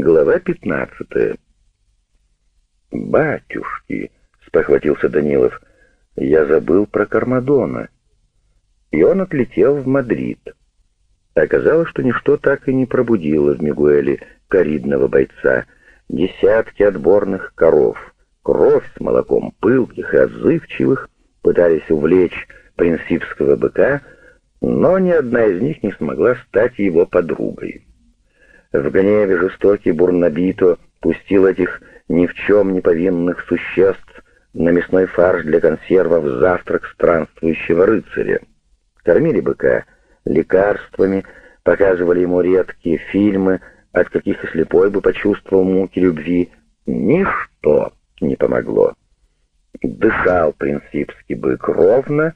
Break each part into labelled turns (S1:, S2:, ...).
S1: Глава пятнадцатая. «Батюшки!» — спохватился Данилов. «Я забыл про Кармадона». И он отлетел в Мадрид. Оказалось, что ничто так и не пробудило в Мигуэле коридного бойца. Десятки отборных коров, кровь с молоком пылких и отзывчивых, пытались увлечь принципского быка, но ни одна из них не смогла стать его подругой. В гневе жестокий Бурнабито пустил этих ни в чем не повинных существ на мясной фарш для консервов завтрак странствующего рыцаря. Кормили быка лекарствами, показывали ему редкие фильмы, от каких и слепой бы почувствовал муки любви. Ничто не помогло. Дышал принципский бык ровно,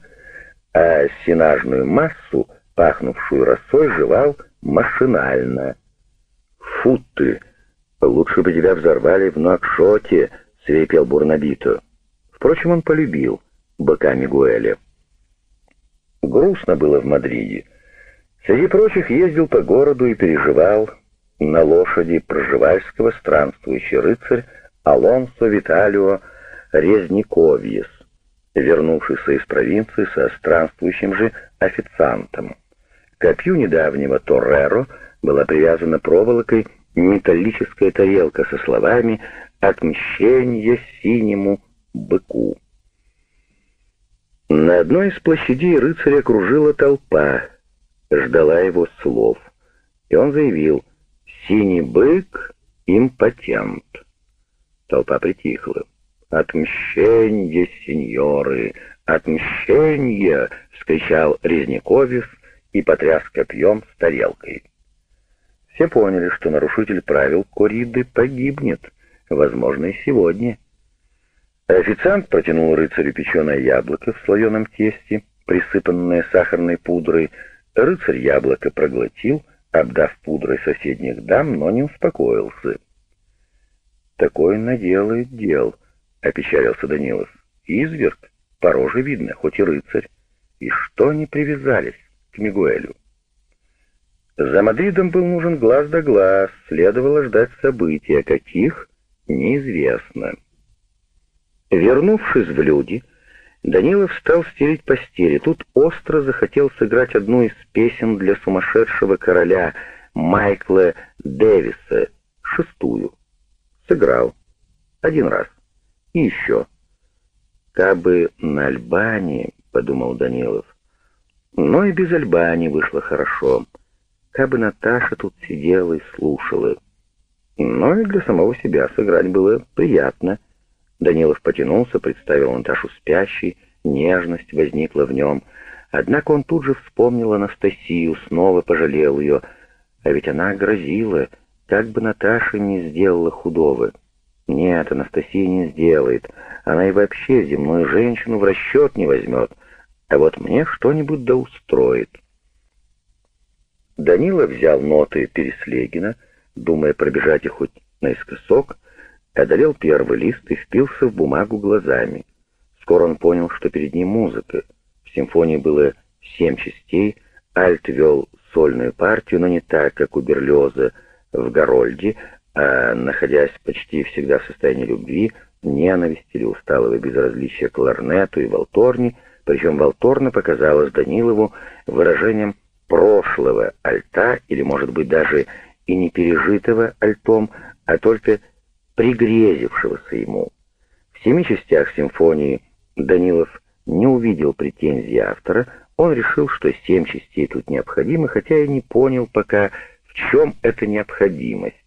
S1: а сенажную массу, пахнувшую росой, жевал машинально — «Фу ты! Лучше бы тебя взорвали в Нуакшоте!» — свирепел Бурнабиту. Впрочем, он полюбил быка Мигуэля. Грустно было в Мадриде. Среди прочих ездил по городу и переживал на лошади проживальского странствующий рыцарь Алонсо Виталио Резниковьес, вернувшийся из провинции со странствующим же официантом. Копью недавнего Торреро — была привязана проволокой металлическая тарелка со словами «Отмщение синему быку». На одной из площадей рыцаря кружила толпа, ждала его слов, и он заявил «Синий бык — импотент». Толпа притихла. «Отмщение, сеньоры! Отмщение!» — вскричал Резниковев и потряс копьем с тарелкой. Все поняли, что нарушитель правил кориды погибнет, возможно, и сегодня. Официант протянул рыцарю печеное яблоко в слоеном тесте, присыпанное сахарной пудрой. Рыцарь яблоко проглотил, обдав пудрой соседних дам, но не успокоился. «Такой наделает дел», — опечалился Данилов. «Изверг, по роже видно, хоть и рыцарь. И что они привязались к Мигуэлю?» За Мадридом был нужен глаз да глаз, следовало ждать событий, а каких — неизвестно. Вернувшись в люди, Данилов стал стелить постели. Тут остро захотел сыграть одну из песен для сумасшедшего короля Майкла Дэвиса, шестую. Сыграл. Один раз. И еще. «Кабы на Альбании», — подумал Данилов. Но и без Альбании вышло хорошо. Кабы Наташа тут сидела и слушала. Но и для самого себя сыграть было приятно. Данилов потянулся, представил Наташу спящей, нежность возникла в нем. Однако он тут же вспомнил Анастасию, снова пожалел ее. А ведь она грозила, как бы Наташа не сделала худого. Нет, Анастасия не сделает. Она и вообще земную женщину в расчет не возьмет. А вот мне что-нибудь да устроит. Данила взял ноты Переслегина, думая пробежать их хоть наискосок, одолел первый лист и впился в бумагу глазами. Скоро он понял, что перед ним музыка. В симфонии было семь частей, Альт вел сольную партию, но не так, как у Берлиоза в Гарольде, а находясь почти всегда в состоянии любви, ненависти или усталого безразличия к ларнету и волторне, причем волторна показалась Данилову выражением прошлого альта, или, может быть, даже и не пережитого альтом, а только пригрезившегося ему. В семи частях симфонии Данилов не увидел претензий автора, он решил, что семь частей тут необходимы, хотя и не понял пока, в чем эта необходимость.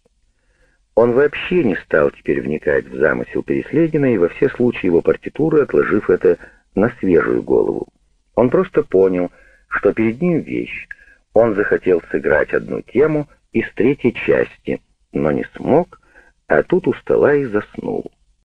S1: Он вообще не стал теперь вникать в замысел Переслегина и во все случаи его партитуры, отложив это на свежую голову. Он просто понял, что перед ним вещь, он захотел сыграть одну тему из третьей части, но не смог, а тут у и заснул.